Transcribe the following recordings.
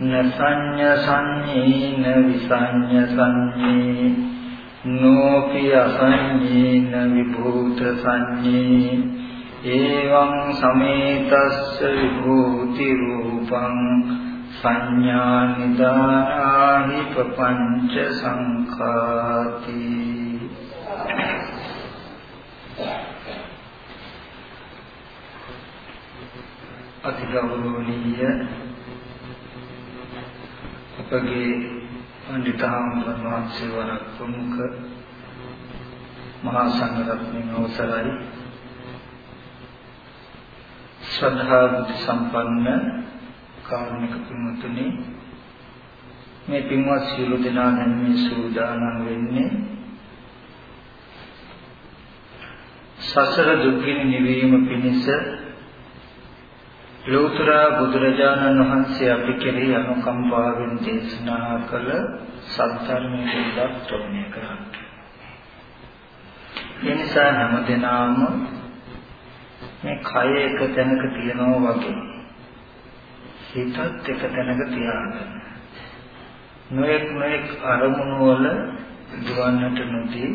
නසඤ්ඤ සංඤේන විසඤ්ඤ සංඤේ නෝපි අසඤ්ඤේන විභූත සංඤේ එවං සමේතස්ස විභූති රූපං සංඥා නිදානාහි පపంచ සංඛාති අතිගෞරවනීය අපගේ පඬිතුමන් වහන්සේ වරක් ප්‍රමුඛ මහා සංඝරත්නයන් අවසරයි. ශ්‍රද්ධා බුද්ධ සම්පන්න කාරුණික පින්වතුනි මේ පින්වත් සියලු දෙනා දැන් මේ සූදානම් වෙන්නේ සසර දුක්ඛින නිවීම පිණිස ලෝතර බුදුරජාණන් වහන්සේ අපි කෙරෙහි අනුකම්පාවෙන් දේශනා කළ සත්‍යර්මයේ පිටක් ශ්‍රවණය කරා. ඒ නිසා හැමදෙනාම මේ කය එක තැනක තියනවා වගේ හිතත් එක තැනක තියාගන්න. නොඑක් නොඑක් අරමුණු වල දුවන්නට නොදී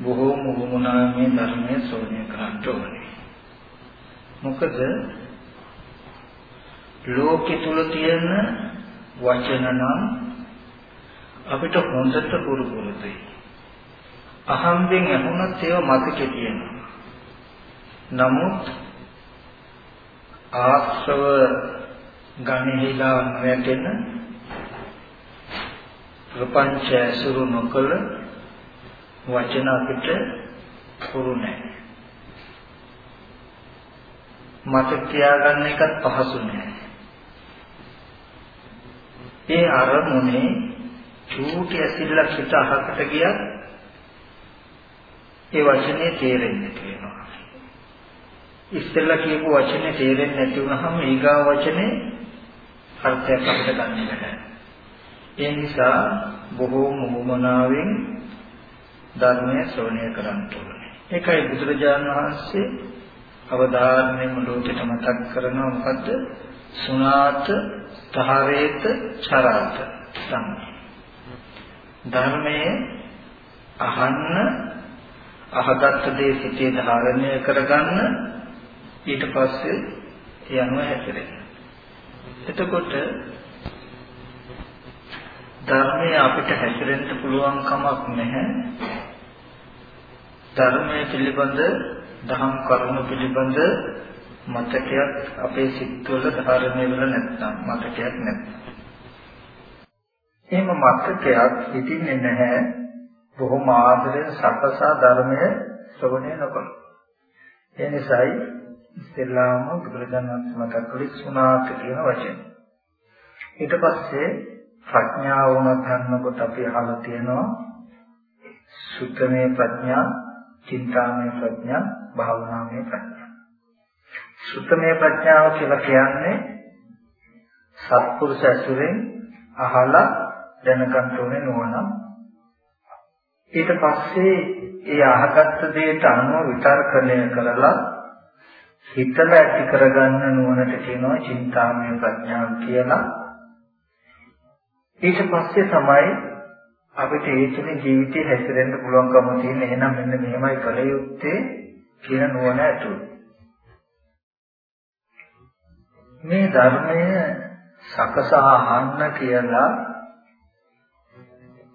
බොහෝ මුගුණාමේ ධර්මයේ ශ්‍රවණය කරන්න ඕනේ. මොකද ලෝකෙ තුල තියෙන වචන නම් අපිට හොඳට පුරුදුයි. අහම්බෙන් ඇහුණත් ඒවා මතකේ තියෙනවා. නමුත් ආශ්‍රව ගණහිලා වැටෙන ප්‍රපංච ඇසුරු නොකළ වචන අපිට පුරු නැහැ. මතක තියාගන්න එකත් පහසු නෑ. ඒ අරමුණේ චූටි ඇසිල්ලක් හිත අහකට ගියත් ඒ වචනේ තේරෙන්නේ කියනවා. ඉස්සෙල්ලා කියපු වචනේ තේරෙන්නේ නැති වුනහම ඊගා වචනේ අර්ථයක් අපිට ගන්න බැහැ. ඒ නිසා බොහෝ මුමනාවෙන් ධර්මය ශ්‍රවණය කරන්න ඕනේ. ඒකයි බුදුරජාණන් වහන්සේ අවධානයෙන් ලෝකෙට මතක් කරනවා මොකද්ද? සුණාත තහරේත චරාත තමයි. ධර්මයේ අහන්න අහගත් දේ සිටේ ධාරණය කරගන්න ඊට පස්සේ යනවා හැසිරෙන්න. එතකොට ධර්මයේ අපිට හැසිරෙන්න පුළුවන් කමක් නැහැ. ධර්මයේ පිළිබඳ දහම් කරුණු පිළිබඳ මතකයක් අපේ සිත්වල ධාරණය වෙලා නැත්නම් මතකයක් නැත්නම් එහෙම මතකයක් හිතින්නේ නැහැ බොහොම ආදරෙන් සකසා ධර්මය ශ්‍රවණය නොකළ. ඒ නිසායි ඉස්ලාම බුදුරජාණන් වහන්සේ මතක් කළේ සුණාත කියන වචනේ. ඊට පස්සේ ප්‍රඥාව උනත් ගන්නකොට අපි අහලා තියෙනවා සුත්තමේ ප්‍රඥා, චින්තාමේ ප්‍රඥා, භාවනාමේ ප්‍රඥා. සුත්තමේ ප්‍රඥාව කියලා කියන්නේ සත්පුරුෂ ඇසුරෙන් අහලා දැනගන්න ඕනේ නෝන. ඊට පස්සේ ඒ අහගත්ත දෙයට අනුව විතර්කණය කරලා හිතල ඇති කරගන්න නුවණට කියනවා චින්තාමය ප්‍රඥාව කියලා. ඊට පස්සේ තමයි අපිට ඒ තුනේ ජීවිතේ හැසිරෙන්න පුළුවන්කම තියෙන එහෙනම් මෙන්න මෙහෙමයි කළ යුත්තේ කියන නුවණ ඇතුළේ. මේ ධර්මය සකසා අහන්න කියලා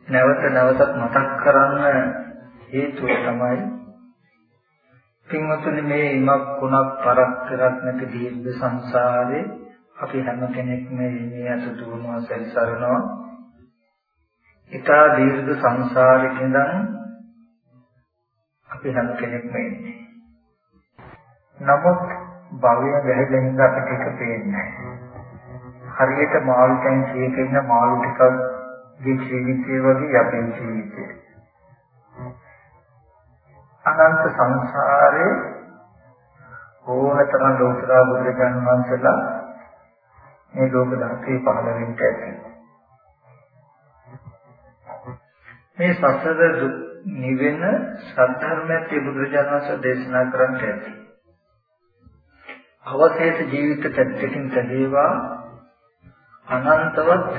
නැවත නැවතත් මතක් කරන්න හේතුව තමයි පින්වතුනි මේ ඉමක් කුණක් පරක් කරක් නැති දීර්ඝ සංසාරේ අපි හැම කෙනෙක්ම මේ අත දුවනවා සැරිසරනවා. ඉතා දීර්ඝ සංසාරේ ඉඳන් අපි හැම කෙනෙක්ම ඉන්නේ. නමුත් භවය ගැහැලා ඉඳ අපිට ඒක පේන්නේ හරියට මාළු ටැංකියක ඉන්න මාළු ටිකක්ගේ ජීවිතය වගේ අපේ ජීවිතය. අනන්ත සංසාරේ ඕනතරම් ලෝකලා බුදුරජාණන් වහන්සේලා මේ ලෝක ධාතුවේ පහළ වෙන්න ඇති. මේ සසර නිවෙන සත්‍යර්මයේ බුදුරජාණන් වහන්සේ දේශනා කරන්න ඇති. අවශේෂ ජීවිත පැත්තකින් තදේවා අනන්තවත්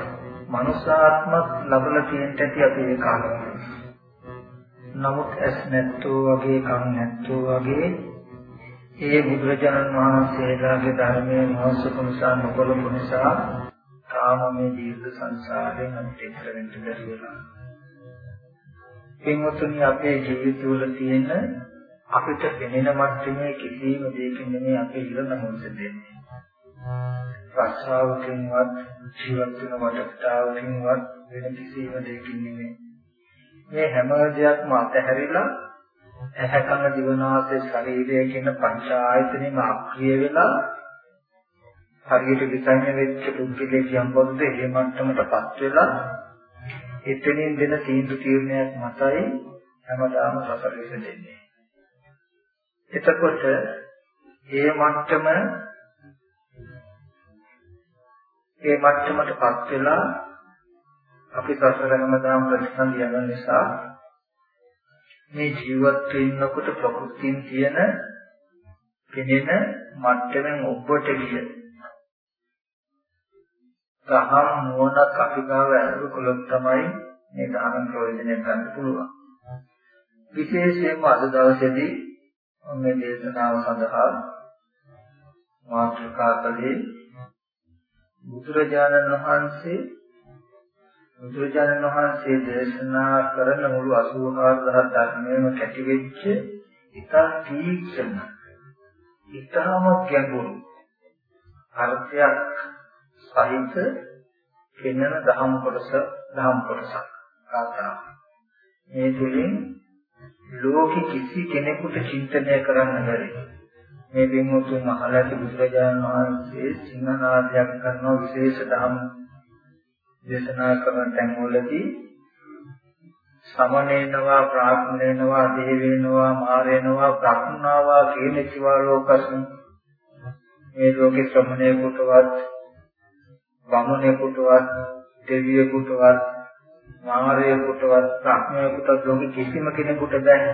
මනුෂ්‍යාත්මක් ලැබලා තියෙන්න ඇති අපි ඒ කාලේ. නමුත් ඇස් නැත්තෝ වගේ කන් නැත්තෝ වගේ ඒ බුදුරජාණන් වහන්සේලාගේ ධර්මයේ මහසුකු නිසා නොකොළපු නිසා තාම මේ දීර්ඝ සංසාරයෙන් අන්තිම වෙන්න බැරි වෙලා. පින්වතුනි අපේ ජීවිතවල තියෙන අපිට පෙනෙන මට්ටමේ කිසිම දෙයකින් නෙමෙයි අපේ ඉරණ මොහොත දෙන්නේ. රක්ෂාවකින්වත් ජීවත් වෙන වටපිටාවකින්වත් වෙන කිසිම දෙයකින් නෙමෙයි. මේ හැම දෙයක්ම අතහැරිලා ඇහැ කන දිවනාසය ශරීරය කියන පංච ආයතනෙම අක්‍රිය වෙලා හරියට විසඤ්ඤ වෙච්ච පුද්ගලයෙක් යම්බොද්ද ඒ මට්ටමටපත් වෙලා එතනින් දෙන තීන්දුව තීරණයක් මතයි හැමදාම සසර විසඳෙන්නේ. එතකොට ඒ මට්ටම ඒ මට්ටමටපත් වෙලා අපි සසර හැමදාම ප්‍රතිසන්දි යන නිසා මේ ජීවත් වෙන්නකොට ප්‍රകൃතියින් තියෙන කෙනෙන මට්ටමින් ඔබට ගිය තහම් නුවණක් අපි ගාව ඇතුළු කළොත් තමයි මේ ධර්ම ප්‍රයෝජනය ගන්න පුළුවන්. විශේෂයෙන්ම අද දවසේදී මේ දේශනාව සඳහා මාතෘකා කළේ බුදුරජාණන් වහන්සේ. බුදුරජාණන් වහන්සේ දේශනා කරන මුළු 84000 ධර්මයේම කැටි වෙච්ච ඉතා තීක්ෂණ ඉතාම ගැඹුරු අර්ථයක් සහිත පෙන්වන දහම් කොටස දහම් කොටසක්. කාතා මේ තුලින් ලෝකෙ කිසි කෙනෙකුට චින්තනය කරන්න බැරි. මේ බිමුතුන් අහලා බුදුරජාණන් වහන්සේ සිංහනාදයක් කරන විශේෂ දහම් දේශනා කරන තැන්වලදී. සමනේනවා ප්‍රාඥේනවා දේවේනවා මාරේනවා ප්‍රඥාවා කියන කිවාලෝකසු මේ ලෝකේ ශ්‍රමණේ කොටවත් වමනේ කොටවත් දෙවිය කොටවත් මාරේ කොටවත් ප්‍රඥාවේ කොටවත් ලෝකෙ කිසිම කෙනෙකුට බෑ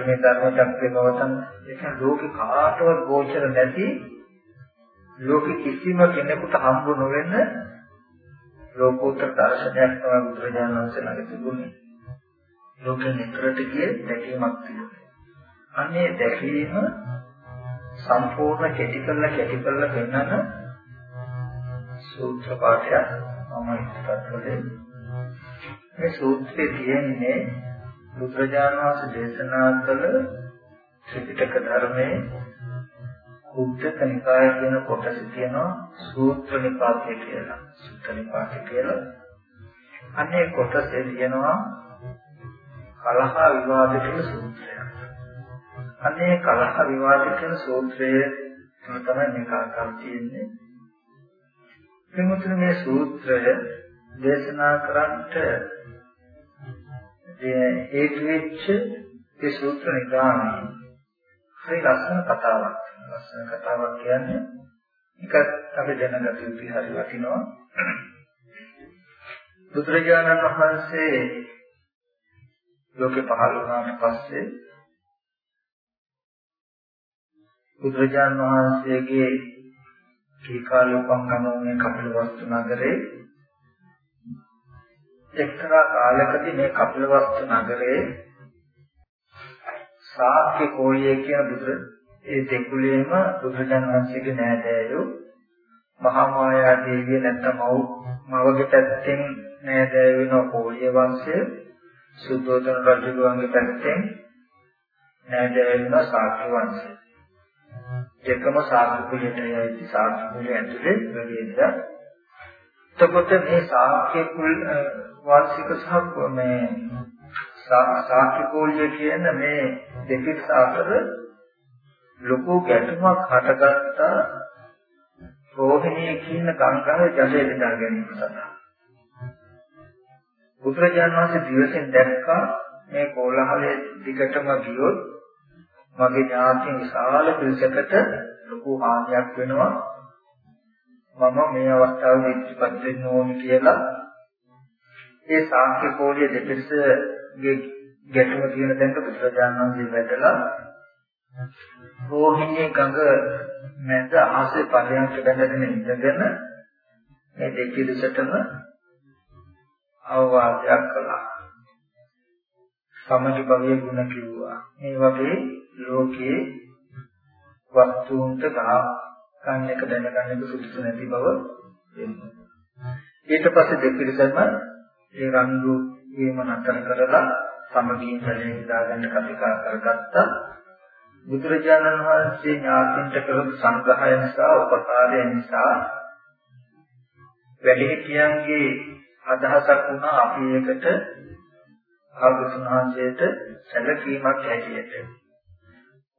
මේ ධර්ම චක්‍රේ බවතන් ඒක ලෝකේ කාටවත් ගෝචර නැති ලෝකෙ කිසිම කෙනෙකුට හම්බ නොවෙන ලෝකෝත්තර දර්ශනයක් තමයි බුදුරජාණන් වහන්සේ ළඟ තිබුණේ. ලෝකෙ නිතරට ගිය දැකීමක් තිබුණේ. අනේ දැකීම සම්පූර්ණ කෙටි කරලා කෙටි කරලා පෙන්වන සූත්‍ර පාඨයක් මම ඉස්සරහට කළේ. මේ සූත්‍රයේ තියෙන්නේ බුදුරජාණන් වහන්සේ දේශනා කළ ත්‍රිපිටක ධර්මයේ උද්දක නිකාය කියන කොටස තියෙනවා සූත්‍ර නිපාතය කියලා. සූත්‍ර නිපාතය කියලා. අනේ කොටසේ තියෙනවා කලහ විවාද කියන සූත්‍රය. අනේ කලහ විවාද කියන සූත්‍රයේ තමයි මේ කාකම් තියෙන්නේ. මෙමුතුනේ මේ සූත්‍රය දේශනා කරන්නට හේතු වෙච්ච ඒ සූත්‍ර නිදානේ හරි ලස්සන කතාවක්. ලස්සන කතාවක් කියන්නේ එකත් අපි දැනගත යුතු හරි වටිනවා. බුදුරජාණන් වහන්සේ ලෝකේ පහළ වුණාට පස්සේ බුදුරජාණන් වහන්සේගේ කීකාලෝපංගමෝනේ කපිලවස්තු නගරේ එක්තරා කාලයකදී මේ කපිලවස්තු නගරේ ශාක්‍ය කෝලිය කියන බුදු ඒ දෙකුලේම බුදුරජාණන් වහන්සේගේ නෑදෑයෝ මහා මායා දේවිය නැත්නම් මව් මවගේ පැත්තෙන් නෑදෑය වෙන කෝලිය වංශය සුද්ධෝදන රජුගේ පැත්තෙන් නෑදෑය වෙන ශාක්‍ය වංශය. දෙකම ශාක්‍ය කුලයට යයි. ශාක්‍ය කුලය ඇතුලේ ප්‍රවේශය එතකොට මේ ශාක්‍ය කුල වාර්ෂික සහ මේ ශාක්‍ය කුලය කියන මේ දෙකේ අතර ලොකු ගැටුමක් හටගත්තා රෝහිණී කියන ගංගාවේ ජලය බෙදා ගැනීම සඳහා. බුදුරජාණන් වහන්සේ දිවසෙන් දැක්කා මේ කෝලහලයේ දිගටම ගියොත් මගේ ඥාති විශාල පිරිසකට ලොකු හානියක් වෙනවා. මම මේ අවස්ථාවේ ඉදිරිපත් වෙන්න ඕන කියලා ඒ සාක්‍ය කෝලිය දෙපිරිසගේ ගැටුම කියන තැනට බුදුරජාණන් වහන්සේ වැටලා රෝහිණී ගඟ මැද ආසේ පදයන්ට බැඳගෙන ඉඳගෙන මේ දෙකෙදිසටම අවවාදයක් කළා. සමගි භවයේ ගුණ කිව්වා. මේ වගේ ලෝකයේ වස්තුන්ට ගහ ගන්න එක දැනගන්න එක සුදුසු නැති බව වෙනවා. ඊට පස්සේ දෙපිරිසම ඒ රණ්ඩු වීම නතර කරලා සමගියෙන් සැලේ දාගන්න කතිකා කරගත්තා. බුදුරජාණන් වහන්සේ ඥාතින්ට කරපු සංග්‍රහය නිසා උපකාරය නිසා වැඩිහිටියන්ගේ අදහසක් වුණා අපි ඒකට ආගතුන් වහන්සේට සැලකීමක් හැටියට.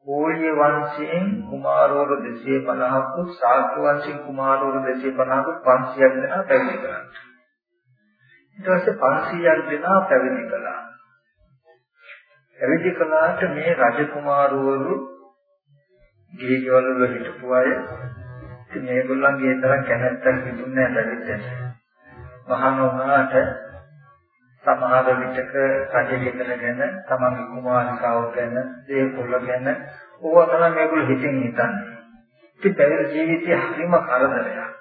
කෝලිය වංශයෙන් කුමාරවරු 250ක් ශාක්‍ය වංශයෙන් කුමාරවරු 250ක් 500ක් දෙනා පැවිදි කරා. ඊට පස්සේ 500ක් දෙනා පැවිදි කළා. පැවිදි කළාට මේ රජකුමාරවරු ගිහිගෙවල් වල හිටපු අය ඉතින් මේගොල්ලන්ගේ තරම් කැමැත්තක් තිබුණේ නැහැ පැවිද්දට. මහාන වුණාට සමහර විටක රජගෙදර ගැන තමන්ගේ කුමාරිකාව ගැන දේපොළ ගැන ඕවා තමයි මේගොල්ලෝ හිතින් හිතන්නේ. ඉතින් පැවිදි ජීවිතය හරිම කරදරයක්.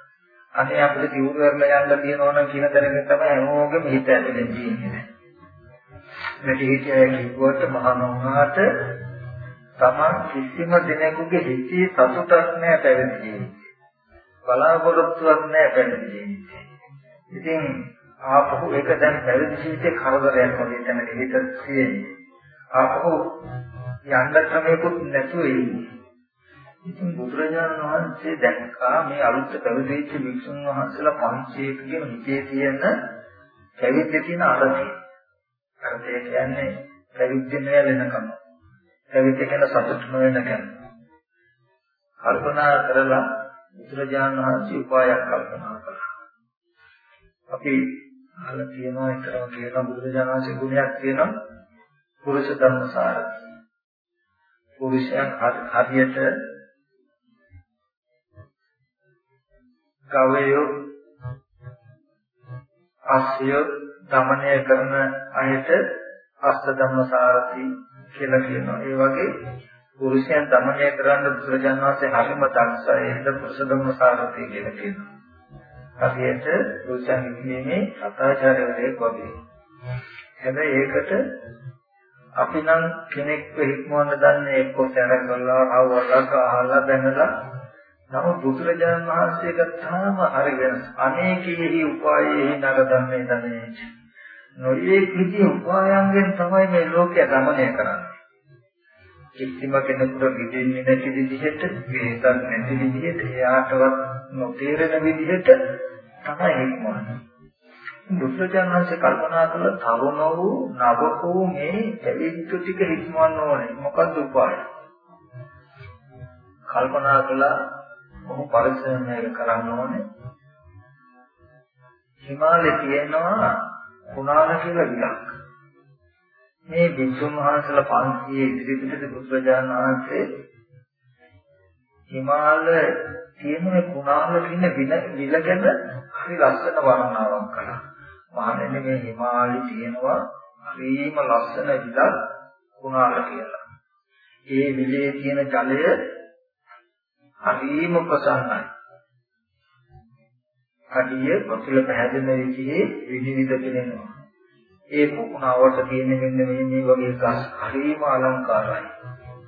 අනේ අපිට දියුණු කරලා යන්න තියෙනවා නම් කියන දැනගෙන තමයි හැමෝගෙම හිත ඇතුලෙන් තියෙන්නේ. වැඩි හිටියයි කිව්වට මහා නෝනාට තමන් කිසිම දිනෙකගේ හිතේ සතුටක් නැහැ පැවිදි ජීවිතේ. බලාපොරොත්තුවක් නැහැ පැවිදි ජීවිතේ. ඉතින් ආපහු ඒක දැන් පැවිදි ජීවිතේ කරදරයක් වගේ තමයි හිත තියෙන්නේ. ආපහු යන්න ක්‍රමයක්වත් නැතුව ඉන්නේ. ඉතින් බුදුරජාණන් වහන්සේ දැක්කා මේ අලුත් පැවිදිච්ච වික්ෂුන් වහන්සේලා 500කගේ හිතේ තියෙන පැවිද්දේ තියෙන අරතිය. අරතිය කියන්නේ පැවිද්දේ වෙනකම. පැවිද්ද කියන සතුට නොවන කෙන. කල්පනා කරලා බුදුරජාණන් වහන්සේ උපායක් කල්පනා කළා. අපි අහලා තියෙනවා එකම කියන බුදුජානක ගුණයක් තියෙනවා පුරුෂ ධර්මසාර. පුරුෂයන් හරියට ගවය අස්ය দমনය කරන අයට අස්ස ධම්මසාරති කියලා කියනවා. ඒ වගේ පුරුෂයන් দমনය කරන්න බුදුරජාණන් වහන්සේ හරිම දක්ෂයි. ඒක පුරුෂ ධම්මසාරති කියලා කියනවා. හරියට පුරුෂයන් ඉක්මීමේ අතාචාරවලයක් වගේ. හැබැයි ඒකට අපි නම් කෙනෙක්ව හික්මවන්න දන්නේ එක්ක සැරගල්ලා, ආවලක අහලා දැනලා නමුත් බුදුරජාණන් වහන්සේ ගත්තාම හරි වෙනස්. අනේකෙහි උපායෙහි නරදන්නේ දන්නේ. නොයේ කිසි උපායන්ගෙන් තමයි මේ ලෝකය ගමනය කරන්නේ. කිසිම කෙනෙකුට විදින්නේ නැති විදිහට, විහෙසක් නැති විදිහට, එයාටවත් නොතේරෙන විදිහට තමයි හික්මවන්නේ. බුදුරජාණන් වහන්සේ කල්පනා කළ තරුණ වූ නව වූ මේ පැවිද්ද ටික හික්මවන්න ඕනේ. මොකද්ද උපාය? කල්පනා කළා ඔහු පරිශ්‍රමයක කරන්න ඕනේ. හිමාලයේ තියෙනවා කුණාල කියලා විලක්. මේ විසුන් වහන්සේලා 500 ඉදිරිපිටට බුදුරජාණන් වහන්සේ හිමාල තියෙන කුණාල කියන විල ගැන හරි ලස්සන වර්ණනාවක් කළා. මහණෙනි මේ හිමාලයේ තියෙනවා හරිම ලස්සන විලක් කුණාල කියලා. ඒ විලේ තියෙන ජලය හරිම ප්‍රසන්නයි. කඩිය පතුල පැහැදෙන විදිහේ විනිවිද පෙනෙනවා. ඒ පුණාවට තියෙන මෙන්න මේ මේ වගේ ගස් හරිම අලංකාරයි.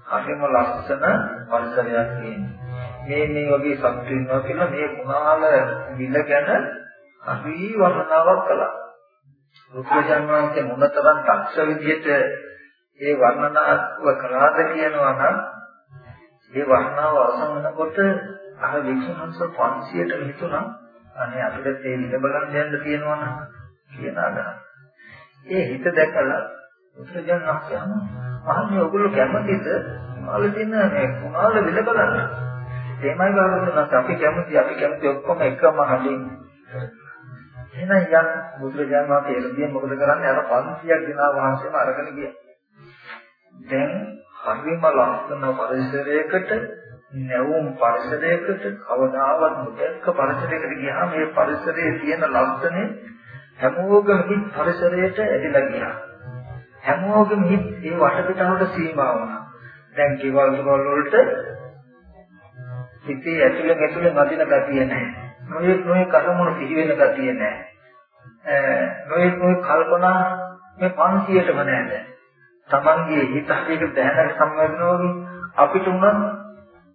හරිම ලස්සන පරිසරයක් තියෙනවා. මේ මේ වගේ සත්තු ඉන්නවා කියලා මේ පුණාල විල ගැන හරි වර්ණනාවක් කළා. රුක්මජන් වහන්සේ මොනතරම් දක්ෂ විදිහට ඒ වර්ණනාත්ව කළාද කියනවා නම් ඒ වර්ණාව අවසන් වෙනකොට අර වික්ෂුන්වන්ස 500ට හිතුණා අනේ අපිට ඒ විද බලන්න යන්න තියෙනවා නම් කියන අදහස. ඒ හිත දැකලා උත්සජන් අහසම මහන්නේ ඔයගොල්ලෝ කැමතිද මාළ දින මේ කුණාල විද බලන්න. එමය භාගතුනත් අපි කැමති අපි කැමති ඔක්කොම එකම හදින් එහෙනම් යන් බුදුරජාණන් වහන්සේ එළඹියෙන් මොකද කරන්නේ? අර 500ක් දිනා වහන්සේම අරගෙන ගියා. දැන් හරිම ලස්සන පරිසරයකට නැවුම් පරිසරයකට කවදාවත් නොදැක්ක පරිසරයකට ගියාම මේ පරිසරයේ තියෙන ලක්ෂණය හැමෝගම හිත් පරිසරයට ඇදලා ගියා. හැමෝගම හිත් ඒ වටපිටාවට සීමා වුණා. දැන් කිවල් වලට හිතේ ඇතුලෙන් ඇතුලෙන් වදින ගතිය නැහැ. නොයෙක් නොයෙක් අරමුණු පිළි වෙන ගතිය නැහැ. නොයෙක් නොයෙක් කල්පනා මේ 500ටම නැහැ. තමන්ගේ හිත හරියට දැනට සම්වැදෙනවා වගේ අපිට උනත්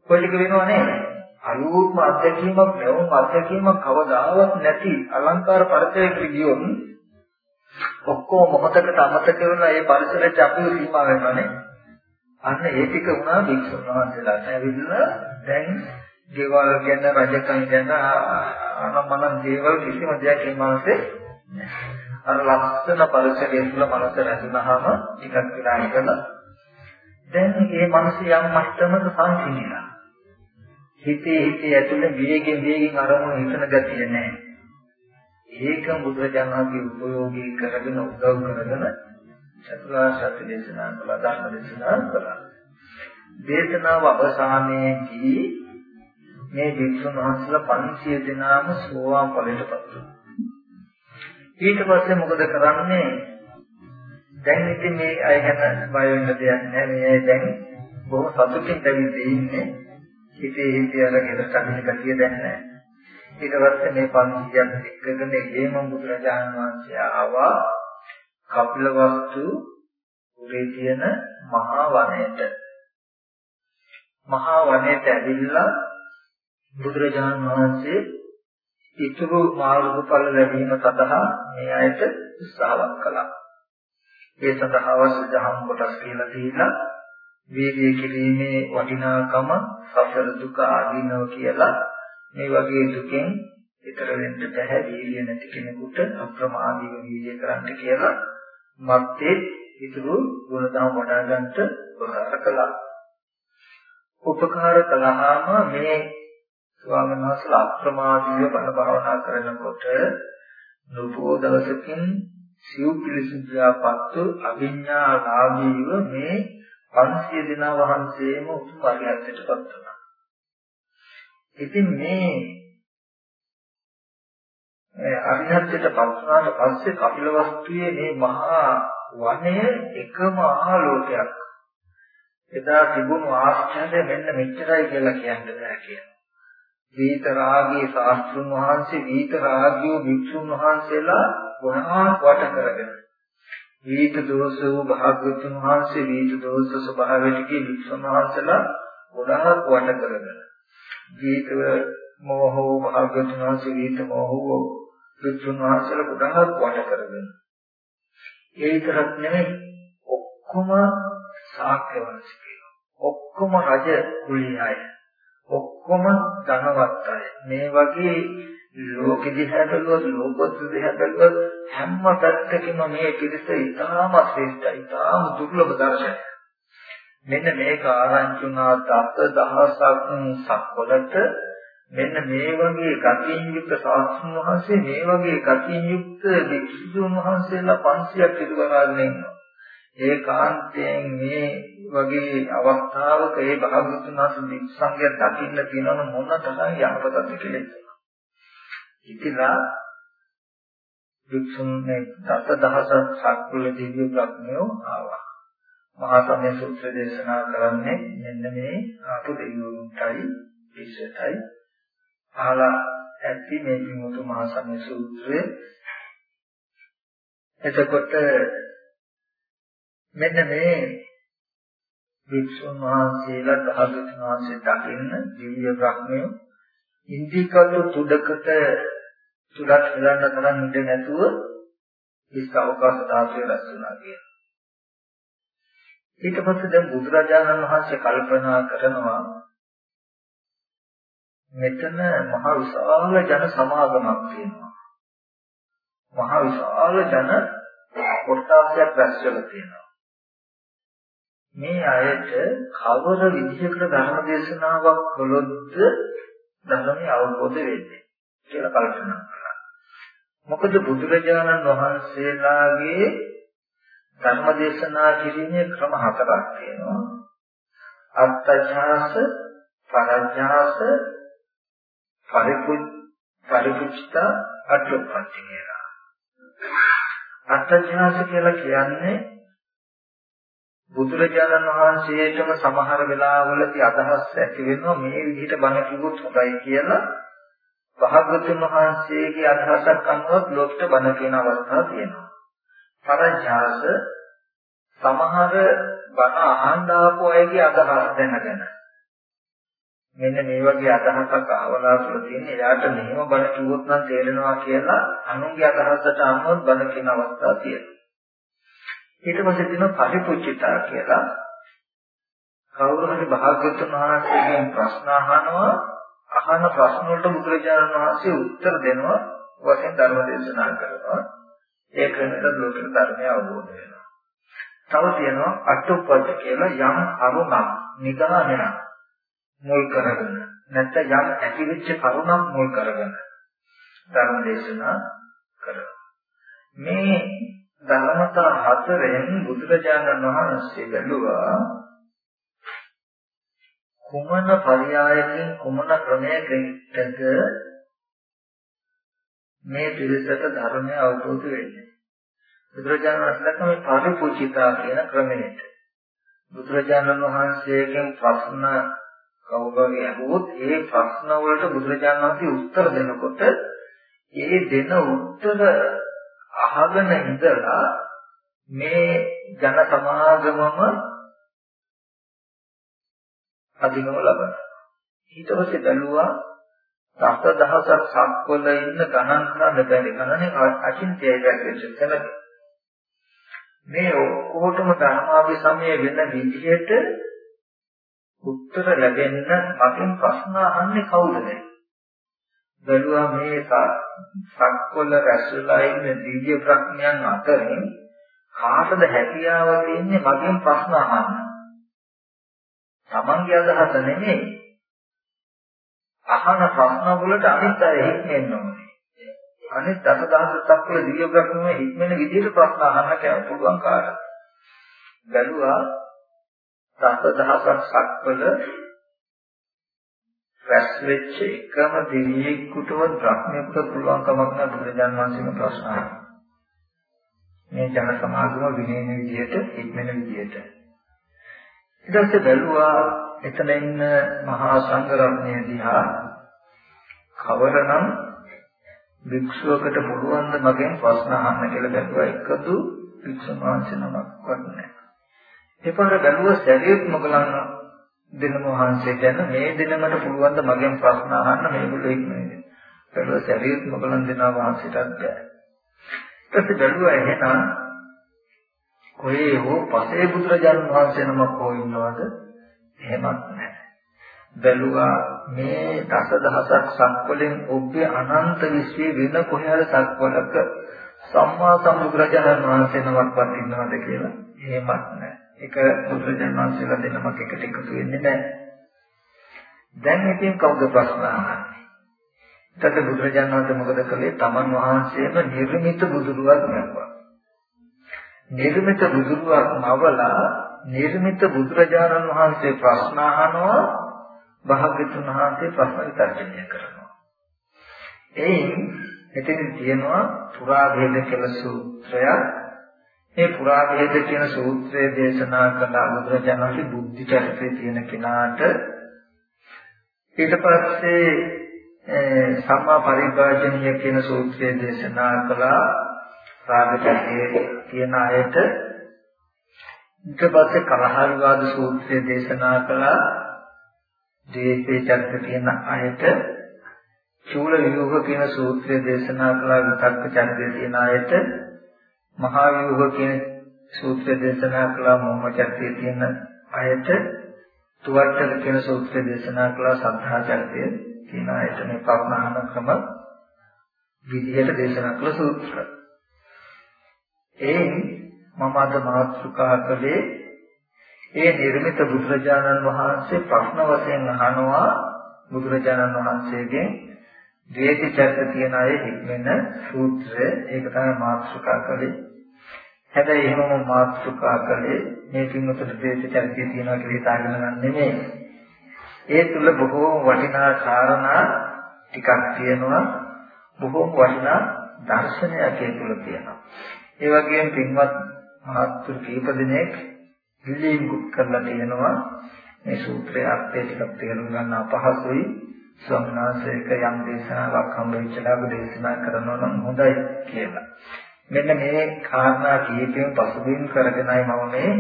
පොලික වෙනව නේද? අලුත්ම අත්දැකීමක් නැවුම් අත්දැකීමක් කවදාවත් නැති අලංකාර පරිසරයකට ගියොත් ඔක්කොම මොහොතකට අමතක වෙන ඒ පරිසරයට අපිව සීමා වෙනවනේ. අන්න ඒ ටික වුණා භික්ෂුන් වහන්සේලාට ඇවිල්ලා දැන් ගෙවල් ගැන රජකම් ගැන අනම්මන දේවල් කිසිම දෙයක් මේ මාසේ අර ලස්සන පරිසරය තුළ මනස රැඳුනහම ටිකක් වෙලා ඉඳලා දැන් මේ මනස යම් මට්ටමක සංසිඳිලා හිතේ හිතේ ඇතුලේ වේගෙන් වේගෙන් අරමුණ හිතන ගතිය නැහැ. ඒක බුදුරජාණන්ගේ උපයෝගී කරගෙන උදව් කරගෙන චතුරාර්ය සත්‍ය දේශනා කළා ධර්ම දේශනා කළා දේශනාව අවසානයේදී මේ වික්ෂුන් වහන්සේලා 500 දෙනාම සෝවාන් ඵලයටපත් වුණා. ඊට පස්සේ මොකද කරන්නේ? දැන් ඉතින් මේ අය ගැන බය වෙන්න දෙයක් නැහැ. මේ දැන් බොහොම සතුටින් දැවිලා ඉන්නේ. හිතේ හිතේ අර ගෙදරට අදින කතිය දැන් නැහැ. ඊට පස්සේ මේ 500ක් එක්කගෙන ඒම බුදුරජාණන් වහන්සේ ආවා කපිලවස්තු උරේ තියෙන මහා වනයේට මහා වනයේට ඇවිල්ලා බුදුරජාණන් වහන්සේ ඉතුරු මාර්ගඵල ලැබීම සඳහා මේ අයට උත්සාහවත් කළා. ඒ සඳහා අවශ්‍ය දහම් කොටස් කියලා දීලා වීර්ය කිරීමේ වටිනාකම සසර දුක ආදීනව කියලා මේ වගේ දුකෙන් ඊතර වෙන්න බැහැ වීර්ය නැති කෙනෙකුට අප්‍රමාදීව වීර්ය කරන්න කියලා මත්තේ ඉතුරු ගුණධම් වඩා ගන්නට උත්සාහ කළා. උපකාර කළාම මේ ස්වාමීන් වහන්සේලා අප්‍රමාදීව බණ භාවනා කරනකොට නුපෝ දවසකින් සිව් පිළිසිඳාපත්තු අභිඥා ලාභීව මේ 500 දෙනා වහන්සේම උතුම් අරියත්තටපත් වුණා. ඉතින් මේ අරිහත්ත්වයටපත් වුණාට පස්සේ කපිලවස්තුවේ මේ මහා වනය එකම ආලෝකයක්. එදා තිබුණු ආශ්චර්ය මෙන්න මෙච්චරයි කියලා කියන්න බෑ කියනවා. වීත රාගී ශාස්ත්‍රුන් වහන්සේ වීත රාගියෝ භික්ෂුන් වහන්සේලා ගුණාන් වට කරගෙන. වීත දෝෂ වූ භාග්‍යවතුන් වහන්සේ වීත දෝෂ ස්වභාවයට කී භික්ෂුන් වහන්සේලා ගොඩාක් වට කරගෙන. වීත මොහ වූ භාග්‍යවතුන් වහන්සේ වීත මොහ වූ භික්ෂුන් වහන්සේලා ගොඩාක් වට කරගෙන. ඒ විතරක් නෙමෙයි ඔක්කොම ශාක්‍ය වංශිකයෝ ඔක්කොම රජ කුලී අය. ඔක්කොම ධනවත් අය. මේ වගේ ලෝකෙ දිහා බැලුවොත් ලෝකොත් දිහා බැලුවොත් හැම පැත්තකින්ම මේ පිළිස ඉතාම ශ්‍රේෂ්ඨයි. ඉතාම දුර්ලභ දර්ශනයක්. මෙන්න මේක ආරංචි වුණා දස දහසක් සක්වලට මෙන්න මේ වගේ ගතියින් යුක්ත සාස්ත්‍රුන් වහන්සේ මේ වගේ ගතියින් යුක්ත වික්ෂුන් වහන්සේලා 500ක් ඉදවලාගෙන ඉන්නවා. ඒකාන්තයෙන් මේ වගේ අවස්ථාවක ඒ භාගතුන් වහන්සේ සංඝය දකින්න තියෙනවන මොන තරම් යහපතක්ද කියලා හිතනවා. ඉතිලා වික්ෂුන්නේ දස දහසක් සක්කුල දිව්‍ය ප්‍රඥයෝ ආවා. මහා සම්‍ය සූත්‍ර දේශනා කරන්නේ මෙන්න මේ ආපු දෙවියන්ටයි විශේෂයි. අහලා ඇති මේ විමුතු මහා සම්‍ය සූත්‍රය. එතකොට මෙන්න මේ වික්ෂුන් වහන්සේලා භාගතුන් වහන්සේ දකින්න දිව්‍ය බ්‍රහ්මයෝ ඉන්දිකතු තුඩකට තුඩක් හදන්න තරම් ඉඳ නැතුව ඉස්ස අවකාශ ධාතුවේ රැස් වුණා කියන. ඊට පස්සේ දැන් බුදුරජාණන් වහන්සේ කල්පනා කරනවා මෙතන මහ විශාල ජන සමාගමක් තියෙනවා. මහ විශාල ජන කොට්ටාසයක් රැස් වෙලා තියෙනවා. මේ අයට කවර විදිහකට ධර්ම දේශනාවක් කළොත්ද ධර්මය අවබෝධ වෙන්නේ කියලා කල්පනා කළා. මොකද බුදුරජාණන් වහන්සේලාගේ ධර්ම දේශනා කිරීමේ ක්‍රම හතරක් තියෙනවා. අත්තජාස, පරජාස, පරිපුත් පරිපුච්ඡත අට්ඨපති කියලා. අත්තජාස කියලා කියන්නේ බුදුරජාණන් වහන්සේටම සමහර වෙලාවලදී අදහස් ඇති වෙනවා මේ විදිහට බණ කිව්වොත් හොඳයි කියලා භාගතුන් වහන්සේගේ අදහසක් අනුව ලෝකෙට බණ කියන අවස්ථා තියෙනවා. පරජාස සමහර බණ අහන්න ආපු අයගේ අදහස් දැනගෙන මෙන්න මේ වගේ අදහසක් අහවලා කියලා තියෙන එයාට මෙහෙම බණ කිව්වොත් නම් තේරෙනවා කියලා අනුන්ගේ අදහසට අනුව බණ කියන අවස්ථා තියෙනවා. ඊට පස්සේ තියෙනවා පරිපුච්චිතා කියලා. කවුරු හරි භාග්‍යවතුන් වහන්සේගෙන් ප්‍රශ්න අහනවා අහන ප්‍රශ්න වලට බුදුරජාණන් වහන්සේ උත්තර දෙනවා වශයෙන් ධර්ම දේශනා කරනවා. ඒ ක්‍රමයට ලෝකෙට ධර්මය අවබෝධ වෙනවා. තව තියෙනවා අටුප්පද කියලා යම් කරුණක් නිදානයක් මුල් කරගෙන නැත්නම් යම් ඇතිවෙච්ච කරුණක් මුල් කරගෙන ධර්ම දේශනා කරනවා. මේ ධර්මතා හතරෙන් බුදුරජාණන් වහන්සේ බැලුවා කුමන පරයයකින් කුමන ක්‍රමයකින්ද මේ පිළිසත ධර්මය අවබෝධ වෙන්නේ? බුදුරජාණන් වහන්සේලා මේ පරිපූජිතා කියන ක්‍රමයට. බුදුරජාණන් වහන්සේගෙන් ප්‍රශ්න කවුරුහරි අහුවොත් ඒ ප්‍රශ්න වලට බුදුරජාණන් වහන්සේ උත්තර දෙනකොට ඒ දෙන උත්තර අහගෙන ඉඳලා මේ ජන සමාගමම අදිනව ලබන. ඊට පස්සේ බැලුවා දස දහසක් සක්වල ඉන්න ගණන් කරන්න බැරි ගණනේ අචින්තයයි දැක්වෙච්ච තැනක. මේ ඔක්කොටම ධර්මාභි සමය වෙන විදිහට උත්තර ලැබෙන්න මගෙන් ප්‍රශ්න අහන්නේ කවුද දැන්? බැලුවා මේ සක්වල රැස්වලා ඉන්න දිව්‍ය ප්‍රඥයන් අතරින් කාටද හැකියාව තියෙන්නේ මගෙන් ප්‍රශ්න අහන්න? Tamange අදහස නෙමෙයි. අහන ප්‍රශ්න වලට අනිත් අය හික්මෙන්න ඕනේ. අනිත් දසදහස් සක්වල දිව්‍ය ප්‍රඥය හික්මෙන විදිහට ප්‍රශ්න අහන්න කියලා පුළුවන් කාටද? බැලුවා දසදහසක් සක්වල රැස් වෙච්ච එකම දෙවියෙකුටවත් බ්‍රහ්මයෙකුට පුළුවන් කමක් නැහැ බුදුරජාන් වහන්සේගේ ප්‍රශ්න අහන්න. මේ ජන සමාගම විනයන විදියට ඉක්මන විදියට. ඊට පස්සේ බැලුවා එතන ඉන්න මහා සංඝ රත්නය දිහා කවරනම් භික්ෂුවකට පුළුවන් ද මගෙන් ප්‍රශ්න අහන්න කියලා බැලුවා එකදු භික්ෂුන් වහන්සේ නමක්වත් නැහැ. එපාර බැලුවා සැරියුත් මොගලන් දෙනම වහන්සේ කියන මේ දිනකට පුළුවන් ද මගෙන් ප්‍රශ්න අහන්න මේගොල්ලෝ ඉක්මනේ. ඒක සැරියුත් මොකලන් දෙනා වහන්සේටත් බෑ. ඊට බැලුවා එහෙනම් කොහේ හෝ පසේ බුදුරජාණන් වහන්සේ නමක් හෝ ඉන්නවද? එහෙමත් නැහැ. බැලුවා මේ දසදහසක් සක්වලෙන් ඔබේ අනන්ත විශ්වයේ වෙන කොහේ හරි සක්වලක සම්මා සම්බුදුරජාණන් වහන්සේ නමක්වත් ඉන්නවද කියලා? එහෙමත් නැහැ. ඒක බුදුරජාණන් වහන්සේලා දෙනමක් එකට එකතු වෙන්නේ නැහැ. දැන් ඉතින් කවුද ප්‍රශ්න අහන්නේ? ඊට බුදුරජාණන් වහන්සේ මොකද කළේ? තමන් වහන්සේම නිර්මිත බුදුරුවක් නැවුවා. නිර්මිත බුදුරුවක් නවලා නිර්මිත බුදුරජාණන් වහන්සේ ප්‍රශ්න අහනවා භාග්‍යතුන් වහන්සේ ප්‍රශ්න විචාරණය කරනවා. එයින් එතන තියෙනවා පුරා භේද කියලා සූත්‍රයක් මේ පුරාභේද කියන සූත්‍රය දේශනා කළ බුදුරජාණන් වහන්සේ බුද්ධි චරිතයේ තියෙන කෙනාට ඊට පස්සේ සම්මා පරිභාජනීය කියන සූත්‍රය දේශනා කළා. රාගචර්යයේ තියෙන අයට ඊට පස්සේ කලහවිවාද සූත්‍රය දේශනා කළා. දේශේ චරිත තියෙන අයට චූල විභව කියන සූත්‍රය දේශනා කළා. විතක්ක චරිතයේ තියෙන අයට මහා ව්‍යුහ කියන සූත්‍ර දේශනා කළා මොහොමචර්යයේ තියෙන අයට තුවට්ටල කියන සූත්‍ර දේශනා කළා සද්ධා චර්යයේ තියෙන අයට මේ පවනහන ක්‍රම විදිහට දේශනා කළ සූත්‍ර. ඒ මම අද මාතෘකා කළේ ඒ නිර්මිත බුදුරජාණන් වහන්සේ ප්‍රශ්න වශයෙන් අහනවා බුදුරජාණන් වහන්සේගෙන් ද්වේෂ චරිත තියන අය හික්මෙන සූත්‍රය ඒක තමයි මාතෘකා කළේ. හැබැයි එහෙමම මාතෘකා කළේ මේ පින්වතුන්ට ද්වේෂ චරිතය තියනවා කියලා හිතාගෙන ගන්න නෙමෙයි. ඒ තුල බොහෝ වටිනා කාරණා ටිකක් තියෙනවා. බොහෝ වටිනා දර්ශනයක් ඒ තුල තියෙනවා. ඒ වගේම පින්වත් මහත්තු කීප දෙනෙක් ඉල්ලීම් කරලා තියෙනවා මේ සූත්‍රයේ අර්ථය ටිකක් තේරුම් ගන්න අපහසුයි ස්වර්ණාසයක යම් දේශනාවක් හම්බ වෙච්චලා දේශනා කරනවා නම් හොඳයි කියලා. මෙන්න මේ කාරණා කීපෙන් පසුබිම් කරගෙනයි මම මේ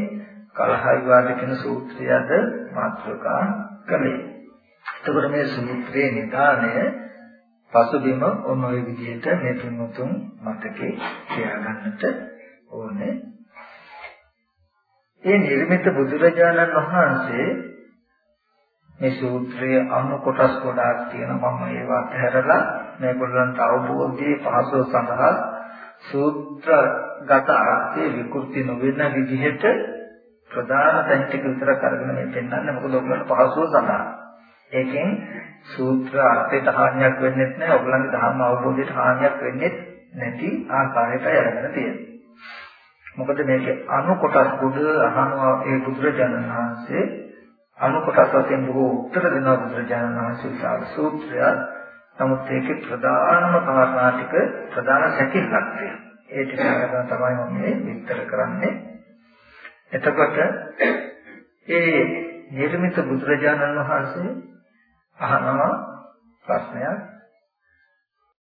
කලහ විවාද කියන සූත්‍රය අද මාතෘකා කළේ. එතකොට මේ සූත්‍රයේ නිදානය පසුබිම ඔන්න ඔය විදිහට මේ තුන්තුන් මතකේ තියාගන්නට ඕනේ. ඒ නිර්මිත බුදුරජාණන් වහන්සේ මේ සූත්‍රයේ අනු කොටස් ගොඩාක් තියෙනවා. මම ඒවා අතහැරලා මේගොල්ලන්ට අවබෝධයේ පහසුව සඳහා සූත්‍රගත අර්ථයේ විකෘති නොවන විදිහට ප්‍රධාන තැන් ටික විතර කරගෙන මේ පෙන්වන්නේ මොකද ඔයගොල්ලන්ට පහසුව සඳහා. ඒකෙන් සූත්‍ර අර්ථයට හානියක් වෙන්නේ නැහැ. ඔයගොල්ලන්ගේ ධර්ම අවබෝධයට හානියක් වෙන්නේ නැති ආකාරයට අරගෙන තියෙනවා. මොකද මේකේ අනු කොටස් බුදු අහනවා ඒ බුදුරජාණන් වහන්සේ. අනු කොටස් වශයෙන් බොහෝ උත්තර දෙනවා බුදුරජාණන් වහන්සේ විශාල සූත්‍රය. නමුත් ඒකේ ප්‍රධානම කාරණා ටික ප්‍රධාන සැකයක් තියෙනවා. ඒ ටික ගැන තමයි මම මේ විස්තර කරන්නේ. එතකොට ඒ නිර්මිත බුදුරජාණන් වහන්සේ අහනවා ප්‍රශ්නයක්